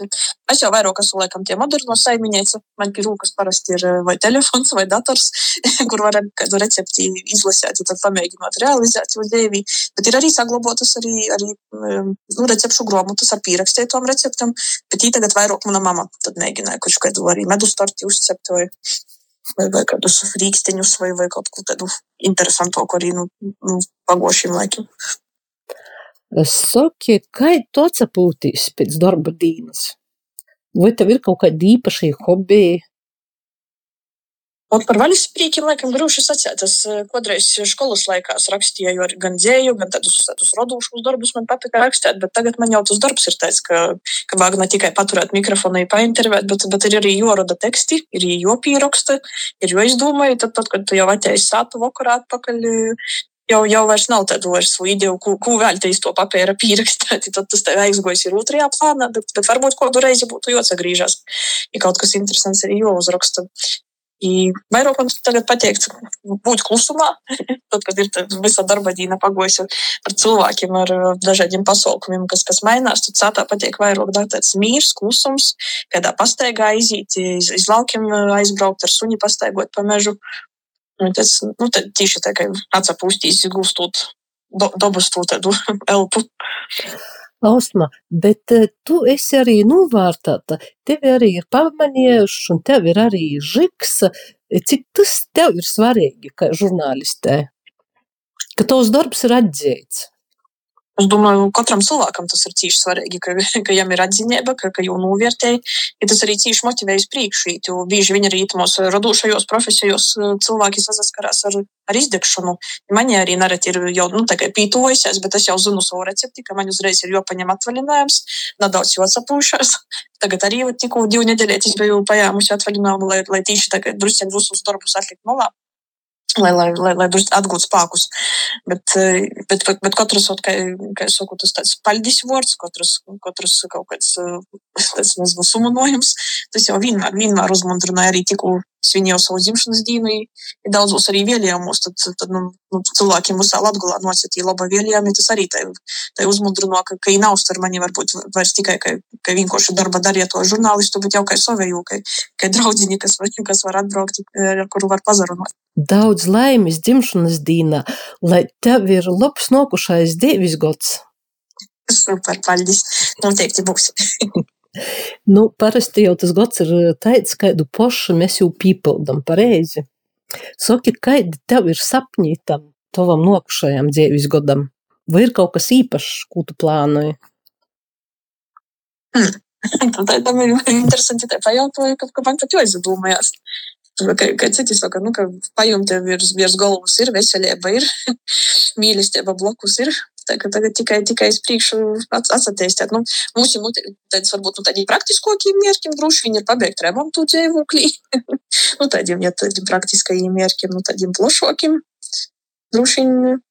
Es jau vairāk esmu laikam tie moderno saimniece, man pie rūkas parasti ir vai telefons vai dators, kur varam kādu recepti izlasēt, tad pamēģināt realizēt jau dēvī. Bet ir arī saglabotas arī, arī nu, recepšu gromotas ar pierakstītām receptam, bet tī tagad vairāk mana mama tad mēģināja kaut kādu arī medus torti uzcept vai vai, kādus rīksteņus, vai, vai kaut ko tādu interesantāku arī nu, nu, pagošiem laikiem. Saki, kā tu atsapūtīs pēc darba dienas? Vai tev ir kaut kādi īpašie hobiji? Un par vaļas sprīkiem, laikam, grūši sacēt. Es kādreiz skolas laikās rakstīju gan dzēju, gan tādus, tādus radošus darbus man patika rakstīt, bet tagad man jau tas darbs ir tāds, ka, ka vajag ne tikai paturēt mikrofonu, paintervēt, bet, bet ir arī joroda teksti, ir jopīraksta, ir joizdomāja, tad, tad, kad tu jau atēji sātu vakarā atpakaļ, jau, jau vairs nav tādu vairs ideju, ko, ko vēl te iz to papīra pierakstīt. Tad tas tev aizgojas ir otrajā plānā, bet, bet varbūt kādu reizi būtu jāsagrīžas, ja kaut kas interesants ir jāuzraksta. I vairāk man tagad pateikt, būt klusumā, tad, kad ir visa darba diena pagojusi ar cilvēkiem, ar dažādiem pasaukumiem, kas, kas mainās, tad sātā patiek vairāk tāds mīrs, klusums, kādā pastaigā aiziet, iz, iz laukiem aizbraukt ar suni, pastaigot pa mežu. Tas, nu, tad tieši tā kā atsapūstīs, gūstot do, dabas to tādu elpu. Ausma, bet tu esi arī novērtēta. Tev arī ir pamanījuši, un tev ir arī žiks. Cik tas tev ir svarīgi, kā žurnālistē? Ka tavs darbs ir atzīts. Es domāju, katram cilvēkam tas ir cīši svarīgi, ka, ka viņam ir atziņība, ka, ka jau novērtēja. Ja tas arī cīši motivē uz priekšu, jo bieži vien arī mūs radošajos profesijos cilvēki saskarās ar, ar izdegšanu. Man arī nereti ir jau nu, pītojusies, bet es jau zinu savu recepti, ka man uzreiz ir jāpaņem atvaļinājums, nedaudz jau atsapūšās. Tagad arī tikko divu nedēļu biju paņēmusi atvaļinājumu, lai, lai tīši tagad drusku visus darbus atlikt malā lai, lai, lai, lai atgūtu spēkus. Bet, eh, bet, bet, bet katrs, kā, kā es saku, tas tāds paļģis vārds, katrs, katrs kaut kāds eh, tāds nezinu, sumanojums, tas jau vienmēr, vienmēr uzmundrināja arī tikko svinēju savu dzimšanas dienu, ir daudzos arī vēlējumos, tad, tad nu, nu, cilvēkiem visā Latgulā nosacīja laba vēlējumi, tas arī tai, tai uzmundrino, ka, ka viņi nav uztver mani varbūt vairs tikai, ka, ka vienkārši darba darīja to žurnālistu, bet jau kā savēju, ka, ka draudziņi, kas, kas var atbraukt, ar kuru var pazarunāt. Daudz laimes dzimšanas dienā, lai tev ir labs nokušais dievis gods. Super, paldies. Noteikti būs. nu, parasti jau tas gads ir tāds, kādu pošu mēs jau pīpildam pareizi. Saki, kādi tev ir sapņi tam tavam nokušajam dzīves godam? Vai ir kaut kas īpašs, ko tu plānoji? Hmm. Tā ir interesanti pajautāja, ka, ka man pat jau aizdomājās. Kā, kā citi saka, nu, ka pajumte virs, virs galvas ir, veselība ir, mīlestība blokus ir, Tagad, tagad tikai, tikai uz priekšu atsatīstīt. Nu, mums ir nu, tāds, varbūt nu, tādiem praktiskākiem mērķiem, droši vien ir pabeigt remontu dzīvoklī. nu, tādiem, ja tādiem praktiskajiem mērķiem, nu, tādiem plašākiem. Droši vien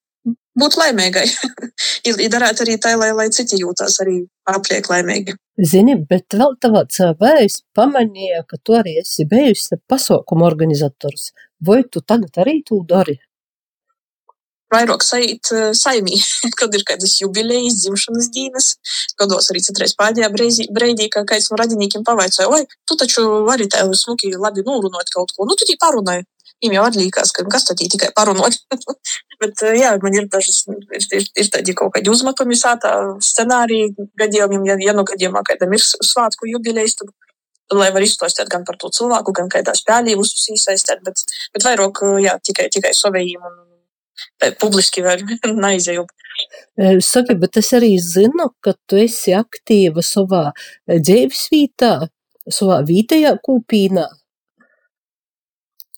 būt laimīgai. ir darīt arī tā, lai, lai citi jūtas arī apliek laimīgi. Zini, bet vēl tavā CV es pamanīju, ka tu arī esi bijusi pasaukumu organizators. Vai tu tagad arī to dari? vairāk sajūt uh, saimī, kad ir kādas jubilejas, dzimšanas dienas, kādos arī citreiz pēdējā brīdī, ka kāds no radiniekiem pavaicāja, oi, tu taču vari tā smuki labi nūrunot kaut ko, nu tu tī parunāji. Viņam jau atliekās, ka kas tad tikai parunot. Bet, jā, man ir dažas, ir, ir, ir tādi kaut kādi uzmetumi sātā scenāriji gadījumiem, ja, ja nu gadījumā kādam ir svātku jubilejas, tad lai var izstāstīt gan par to cilvēku, gan kādā spēlī visus iesaistīt, bet, bet vairāk, jā, tikai, tikai savējiem un publiski vēl neizēju. Saki, bet es arī zinu, ka tu esi aktīva savā dzīvesvietā, savā vietējā kūpīnā.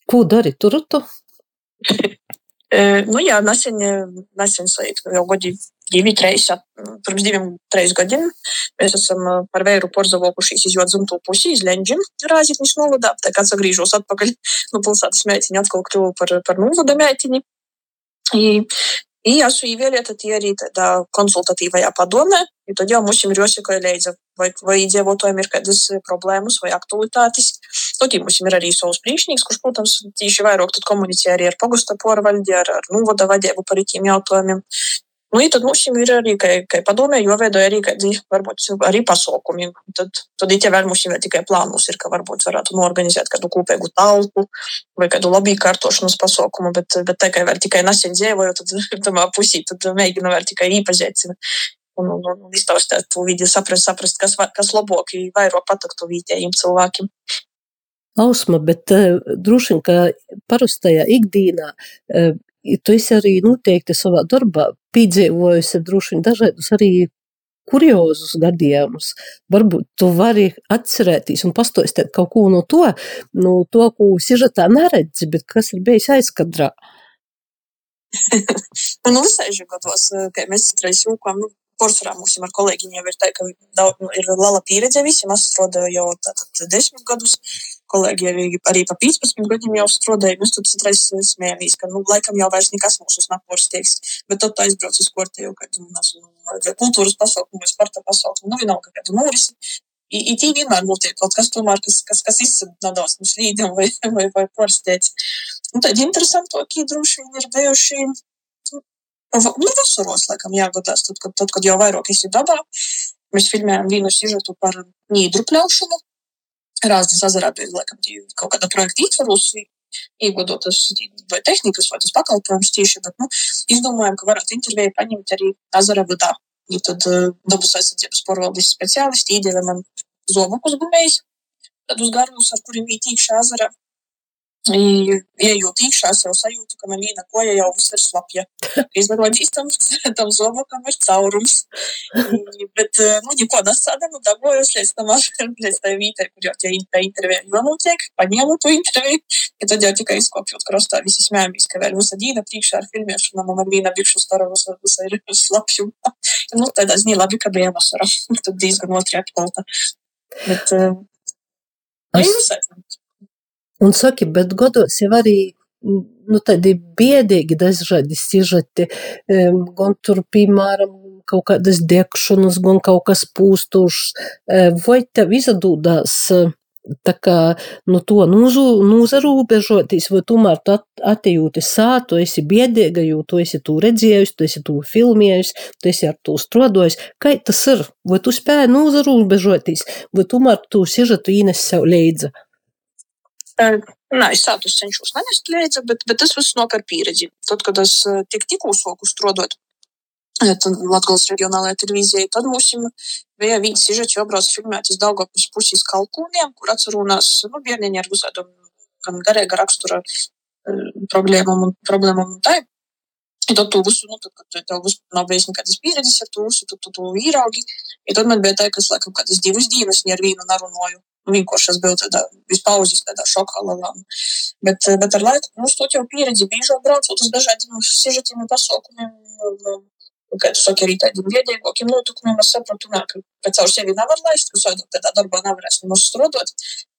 Ko dari tur tu? nu jā, nesen, nesen jau gadi divi, trīs, pirms diviem, trīs gadiem mēs esam par vēru porzavokušies iz Jodzimtu pusi, iz Lenģim, Rāzitnis novadā. Tā kā atgriežos atpakaļ no pilsētas mētiņa, atkal kļuvu par, par novada mētiņu. И, и esmu ievēlēta tie arī tādā konsultatīvajā padomē, jo tad jau mums ir jāsako līdzi, vai, vai iedzīvotājiem ir kādas problēmas vai aktualitātes. Tad mums ir arī savs priekšnieks, kurš, protams, tieši vairāk komunicē arī ar pogusta porvaldi, ar, ar novada vadību par tiem jautājumiem. Nu, ja tad mums ir arī, ka, ka padomē, jo veidoja arī kādi, varbūt, arī pasaukumi. Tad, tad it vēl mums ir tikai plānus, ir, ka varbūt varētu norganizēt kādu kopīgu talpu vai kādu lobby kārtošanas pasaukumu, bet, bet tā kā vēl tikai nesen dzīvoju, tad tamā pusī, tad mēģinu vēl tikai īpazīt. Un, un, un iztaustīt to vidi, saprast, saprast kas, kas labāk, vairāk patiktu vietējiem cilvēkiem. Ausma, bet uh, droši vien, ka parastajā ikdienā uh, tu esi arī noteikti savā darbā piedzīvojusi droši vien dažādus arī kuriozus gadījumus. Varbūt tu vari atcerēties un pastāstīt kaut ko no to, no to ko sižetā neredzi, bet kas ir bijis aizkadrā. nu, visaiži gados, kad mēs citreiz jūkām, nu, porcelāna mums ar kolēģiem jau ir tā, ka daudz, nu, ir liela pieredze visiem. Es strādāju jau tātad desmit gadus kolēģi arī, arī pa 15 gadiem jau strādāja. Mēs tur citreiz smējāmies, ka, nu, laikam jau vairs nekas mūs uz napors teiks. Bet tad aizbrauc uz kortēju, kad, nu, nezinu, kultūras pasaukumu, sporta pasaukumu, nu, vienalga, kādu norisi. I tī vienmēr notiek kaut kas, tomēr, kas, kas, kas izsaka nedaudz no slīdiem vai, vai, vai porstēts. Un tad interesantākie droši vien ir bijuši nu, vasaros, laikam, jāgadās, tad, kad, tad, kad jau vairāk esi dabā. Mēs filmējām vienu sižetu par nīdru pļaušanu. Rāzdas ezerā bija laikam, kaut kāda projekta ietvaros, ieguldot tas vai tehnikas, vai tas pakalpojums tieši, bet nu, izdomājām, ka varētu interviju paņemt arī ezera vadā. Ja tad dabas aizsardzības porvaldes speciālisti iedēja man zobukus gumējus, tad uz garus, ar kuriem bija tīkšā ezera. Iejūt iekšā, es jau sajūtu, ka man viena koja jau ir slapja. Izvairojās tam, tam zobakam ir caurums. Bet, nu, neko nesādām, un dabūjos līdz tam līdz tai vītai, kur jau tie intervija notiek, paņēmu to interviju, ja tad jau tikai izkopjot krostā, visi smējamies, ka vēl visa dīna priekšā ar filmēšanu, man viena bikšu stara visa, visa ir slapju. nu, tādā ziņā labi, ka bija vasara. tad diezgan otri atpalta. Bet, uh, es... Un saki, bet godos jau arī nu, tādi biedīgi dažādi sižeti, gan tur, piemēram, kaut kādas degšanas, gan kaut kas pūstošs. Vai tev izdodās tā kā nu, to nozarūbežoties, vai tomēr tu atjūti sā, tu esi biedīga, jo tu esi to redzējusi, tu esi to filmējusi, tu esi ar to strādājis. Kā tas ir? Vai tu spēji nozarūbežoties, vai tomēr tu sižetu īnes sev līdzi? Nē, es tādu cenšos nenest līdzi, bet, bet tas viss nāk ar pieredzi. Tad, kad es tik tikko soku strādāt Latvijas reģionālajā televīzijā, tad mums bija viens sižets, jau brauc filmētas Daugavpils puses kalkūniem, kur atcerunās, nu, bērniņi ar visādām gan garīga rakstura problēmām un problēmām un tā. I tad tu visu, nu, tad, kad tev visu nav bijis nekādas pieredzes ar to visu, tad tu to īraugi. I tad man bija tā, ka es laikam kādas divas dienas ar vienu narunāju vienkārši es biju tādā vispauzes, tādā šokā lielā. Bet, bet ar laiku, nu, to jau pieredzi biežāk braucot uz dažādiem sižetiem un pasaukumiem. Kā tu saki, arī tādiem viedīgākiem notikumiem, es saprotu, nā, ka pēc caur sevi nevar laist, ka savādāk tādā darbā nevarēs nemaz strādāt.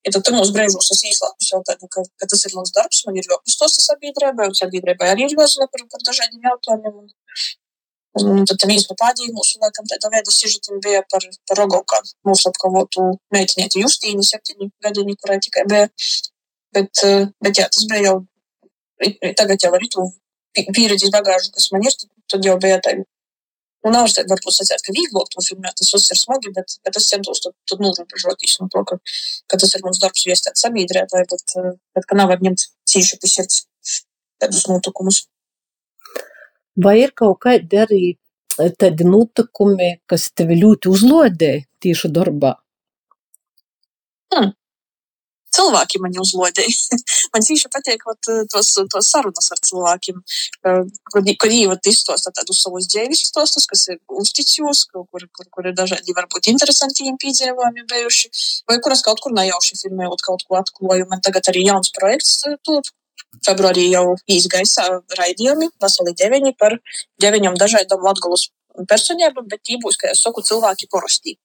Ja tad mums brīžos es īslāpus jau tādu, ka, ka tas ir mans darbs, man ir jākustos sabiedrībai, un sabiedrībai arī ir jāzina par, par dažādiem jautājumiem. Un tad no pēdējiem mūsu laikam tādā veidā sižetiem bija par, par Rogovkā mūsu apkavotu meitinieti Justīni, septiņu gadiņu, kurai tikai bija. Bet, bet jā, tas bija jau, tagad jau arī tu pieredzes bagāžu, kas man ir, tad jau bija tā. Nu, nav es varbūt sacīt, ka vieglāk to filmēt, tas viss ir smagi, bet, bet es centos tad, tad norobežoties no to, ka, ka tas ir mums darbs viestēt sabiedrētāji, bet, bet ka nav var ņemt cīši pie sirds tādus notikumus. Vai ir kaut kādi arī eh, tādi notikumi, kas tevi ļoti uzlodē tieši darbā? Hmm. Cilvēki man uzlodēja. man īši patīk vat, tos, tos sarunas ar cilvēkiem, kad, kad viņi izstāsta tādus savus dzīves stāstus, kas ir uzticos, kur, kur, kur, kur ir dažādi varbūt interesanti piedzīvojumi bijuši, vai kuras kaut kur nejauši filmējot kaut ko atklāju. Man tagad arī jauns projekts top, februārī jau izgaisa raidījumi, veseli deviņi par deviņām dažādām latgulas personībām, bet tī būs, kā es saku, cilvēki porostī.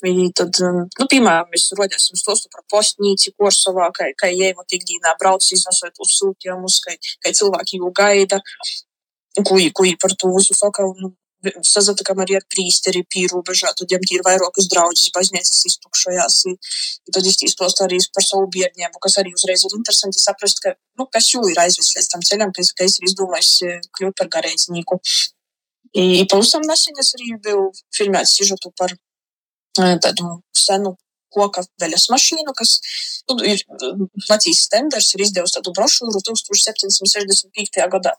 Viņi tad, nu, piemēram, mēs rodēsim stostu par postnīci Korsovā, kā, kā jēva tikdīnā brauc iznesot uz sūtījumus, kā, kā cilvēki jau gaida, ko, ko par to visu saka, nu, sazatikam arī ar prīsteri pīrūbežā, tad jām ir vairākas draudzes, baznīcas iztukšojās. Tad iztīstos arī par savu biedņiem, kas arī uzreiz ir interesanti saprast, ka, nu, kas jau ir aizvis līdz tam ceļam, ka, ka es ir izdomājis kļūt par garēdznieku. I pavisam nesen es arī biju filmēts sižetu par tādu senu koka veļas mašīnu, kas nu, ir Latvijas Stenders, ir izdevusi tādu brošūru 1765. gadā,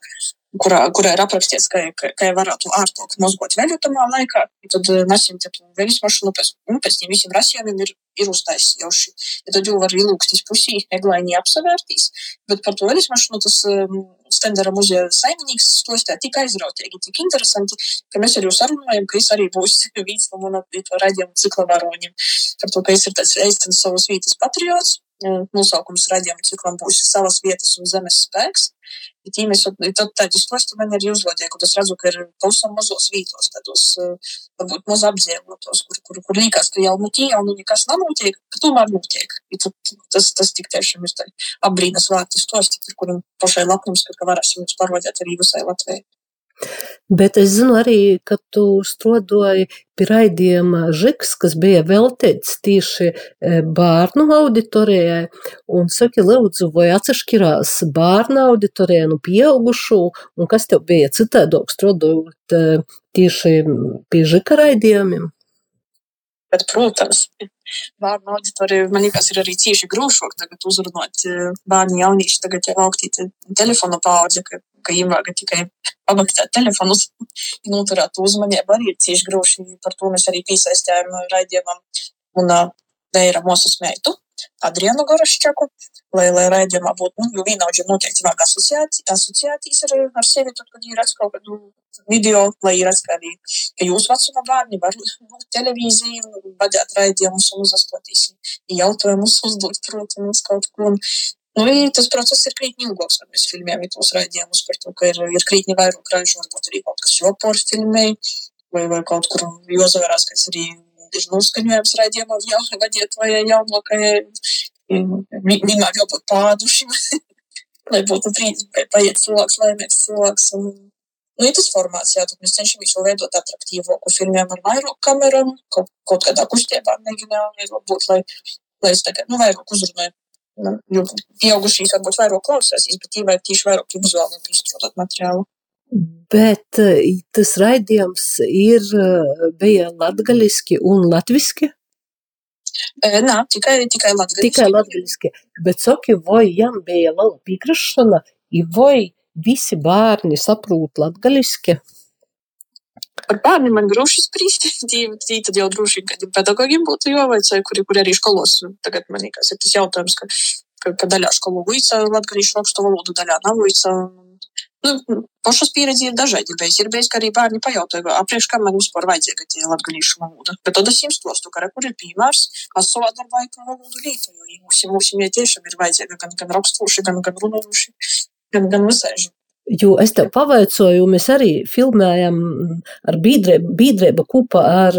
kurā, kurā ir aprakstīts, ka, ka, ka varētu ārtāk mozgot veļu tamā laikā. Tad nesen veļas mašīnu pēc, nu, pēc tiem visiem rasījumiem ir, ir uztaisījuši. Ja tad jau var ilūkstis pusī, eglaini apsavērtīs, bet par to veļas mašīnu tas um, Stendera muzeja saimnieks stostā tik aizrautīgi, tik interesanti, ka mēs arī sarunājam, ka es arī būs viens no mana raidījuma cikla varoņiem. Par to, ka es ir tāds eistens savas vietas patriots, nosaukums raidījuma ciklam būs savas vietas un zemes spēks. Bet, ja mēs tad tādi stosti man arī uzlodīja, kur es redzu, ka ir pavisam mazos vītos, tādos varbūt maz apzīmotos, kur, kur, kur līkās, ka jau nu tie jau nu nekas nenotiek, ka tomēr notiek. Tas, tas tik tiešām ir apbrīnas vārti stosti, par kuriem pašai lapnums, ka varēsim jums parodēt arī visai Latvijai. Bet es zinu arī, ka tu strādāji pie raidījuma Žiks, kas bija veltīts tieši bērnu auditorijai. Un saki, lūdzu, vai atšķirās bērnu auditorija no pieaugušu, un kas tev bija citādāk strādājot tieši pie Žika raidījumiem? Bet, protams, bērnu auditorija man liekas, ir arī cieši grūšāk tagad uzrunāt bērnu jaunieši, tagad jau augtīt telefonu paudze, ka, ka viņiem vajag tikai pamaksāt telefonus, noturēt uzmanību arī ir cieši grūši. Par to mēs arī piesaistījām raidījumam un Veira Mosas meitu. Adrianu Gorošķaku, lai, lai raidījumā būtu, nu, jo vienaudži noteikti vajag asociāti, asociātīs ar, ar sevi, tad, kad ir redz kaut kādu video, lai ir redz, ka arī ka jūs vecuma bērni var būt televīziju, badēt raidījumus un uzastotīs jautājumus uzdot, protams, kaut ko. Nu, tas process ir krītni ilgāks, kad mēs filmējam tos raidījumus par to, ka ir, ir krītni vairāk raižu, varbūt arī kaut kas jopor filmēja, vai, vai kaut kur jāzavērās, ka es arī ir noskaņojums raidījumā, jau vadiet vai jaunākajai, vienmēr jābūt pādušiem, lai būtu brīdis, ka paiet cilvēks, laimīgs cilvēks. Un, nu, ir tas formāts, jā, tad mēs cenšamies jau veidot atraktīvāku filmiem ar vairāk kamerām, kaut, kaut kādā kustībā mēģinājām būt, lai, lai es tagad, nu, vairāk uzrunāju. Nu, jo pieaugušīs varbūt vairāk klausēsīs, bet īvērk tieši vairāk vizuāli izstrādāt materiālu. Bet tas raidījums ir, bija latgaliski un latviski? Nā, tikai, tikai latgaliski. Tikai latgaliski. Bet saki, vai jam bija liela piekrišana, vai visi bērni saprūt latgaliski? Par bērniem man grūši spriest. Tī, tī tad jau droši, kad pedagogiem būtu jāvaicā, kuri, kuri arī skolos. Tagad man liekas, ir tas jautājums, ka, ka, ka daļā skolu vīca latgalīšu rakstu valodu, daļā nav vīca. Nu, pašas pieredzi ir dažādi. Bijis ir bijis, ka arī bērni pajautāja, apriekš, kā man vispār vajadzīga tie latgalīšu valoda. Bet tad es jums stostu, ka kur ir piemērs, kas savā darbā ir valodu lītoju. Mums, mums ja tiešām ir vajadzīga gan, gan rakstuši, gan, gan runājuši, gan, gan visaiži. Jo es tev pavaicoju, mēs arī filmējam ar biedrību, biedrību kopā ar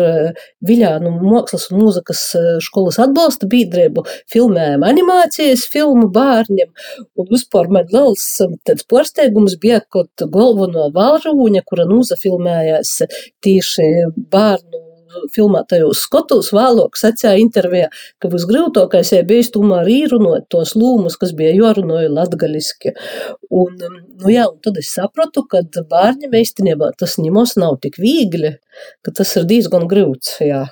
Viļānu Mākslas un mūzikas skolas atbalsta biedrību, filmējam animācijas filmu bērniem, un vispār man liels tāds pārsteigums bija, kad galveno valrūņa, kura nūzafilmējās tieši bērnu filmētajos skotos vēlāk sacīja intervijā, ka visgrūtākais ir bijis tomēr īrunot tos lūmus, kas bija jārunāja latgaliski. Un, nu jā, un tad es sapratu, ka bērņiem īstenībā tas ņemos nav tik viegli, ka tas ir diezgan grūts, jā.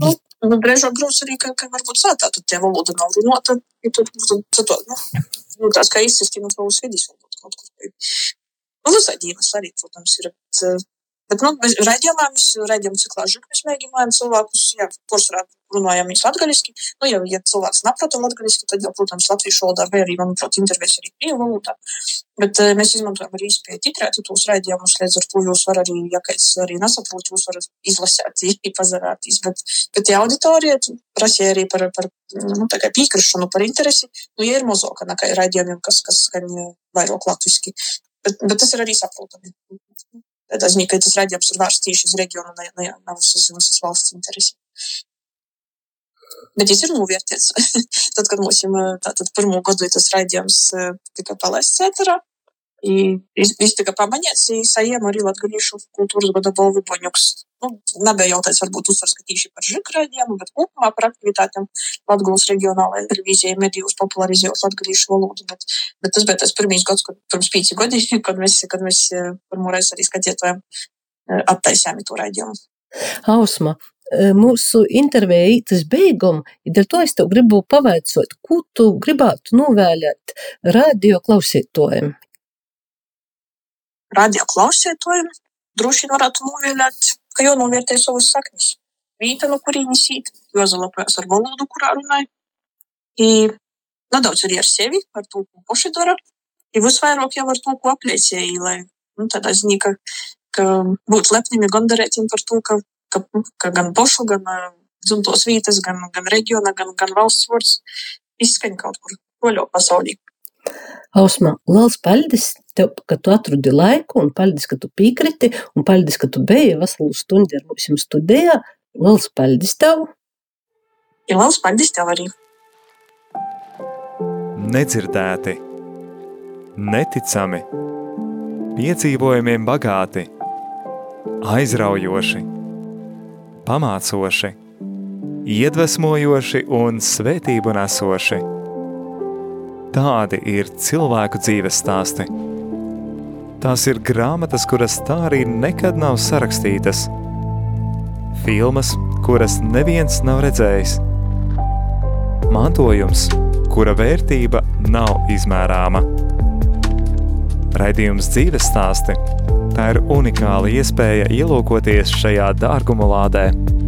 Nu, nu, Brīžā grūts arī, ka, ka varbūt sātā tad tie valoda nav runāta, ja tad, tad, tad, nu, nu, tās kā izsistīmas savus vidis varbūt kaut kur. Nu, visādi iemesli arī, protams, ir, bet, Bet, nu, mēs raidījumā, mēs raidījuma ciklā žuk, mēs mēģinājām cilvēkus, jā, porcelā runājam mēs latgaliski. Nu, ja, ja cilvēks neprota latgaliski, tad jau, protams, latviešu valodā vai arī, manuprāt, intervijas arī krievu valodā. Bet uh, mēs izmantojam arī iespēju titrēt tos raidījumus, līdz ar to jūs var arī, ja kāds arī nesaprot, jūs varat izlasēt, pazarāties. Bet, bet ja auditorija prasīja arī par, par nu, piekrišanu, par interesi, nu, ja ir mazāka nekā raidījumiem, kas, kas skan vairāk latviski. Bet, bet tas ir arī saprotami. Tādā ziņā, ka tas raidījums ir vērsts tieši uz reģionu, ne, ne, nav uz visas valsts interesi. Bet viņš ir novērtēts. tad, kad mums tātad pirmo gadu tas raidījums tika palaists ēterā, viņš tika pamanīts, saiem arī latgalīšu kultūras gada balvu boņuks. Nu, nebija jautājums varbūt uzsvars, ka tieši par žik raidījumu, bet kopumā par aktivitātēm Latgulas reģionālajai televīzijai medijos popularizējot latgalīšu valodu. Bet, bet tas bija tas pirmīs gads, kad pirms pīci gadi, kad mēs, kad mēs pirmo reizi arī skatītājiem attaisījām to raidījumu. Ausma, mūsu intervija ītas beigum, dēļ to es tev gribu pavaicot, ko tu gribētu novēlēt radio klausītājiem? Radio klausītājiem droši vien varētu novēlēt, ka jau novērtē savas saknes. Vīta, no kurienes īt, jāzalapēs ar valodu, kurā runāja. I nedaudz arī ar sevi, ar to, ko paši dara. I visvairāk jau ar to, ko apliecēja, lai nu, tādā ziņā, ka, ka būt lepniem, gandarētiem par to, ka, ka, ka gan pošu, gan dzimtos vietas, gan, gan reģiona, gan, gan valsts vārds izskaņ kaut kur toļo pasaulī. Ausma, liels paldies tev, ka tu atradi laiku, un paldies, ka tu piekriti, un paldies, ka tu biji veselu stundu ar mums studijā. Liels paldies tev! Ja liels paldies tev arī! Nedzirdēti, neticami, piedzīvojumiem bagāti, aizraujoši, pamācoši, iedvesmojoši un svētību nesoši. Tādi ir cilvēku dzīves stāsti. Tās ir grāmatas, kuras tā arī nekad nav sarakstītas, filmas, kuras neviens nav redzējis, mantojums, kura vērtība nav izmērāma. Raidījums dzīves stāsti – tā ir unikāla iespēja ielūkoties šajā dārgumu lādē –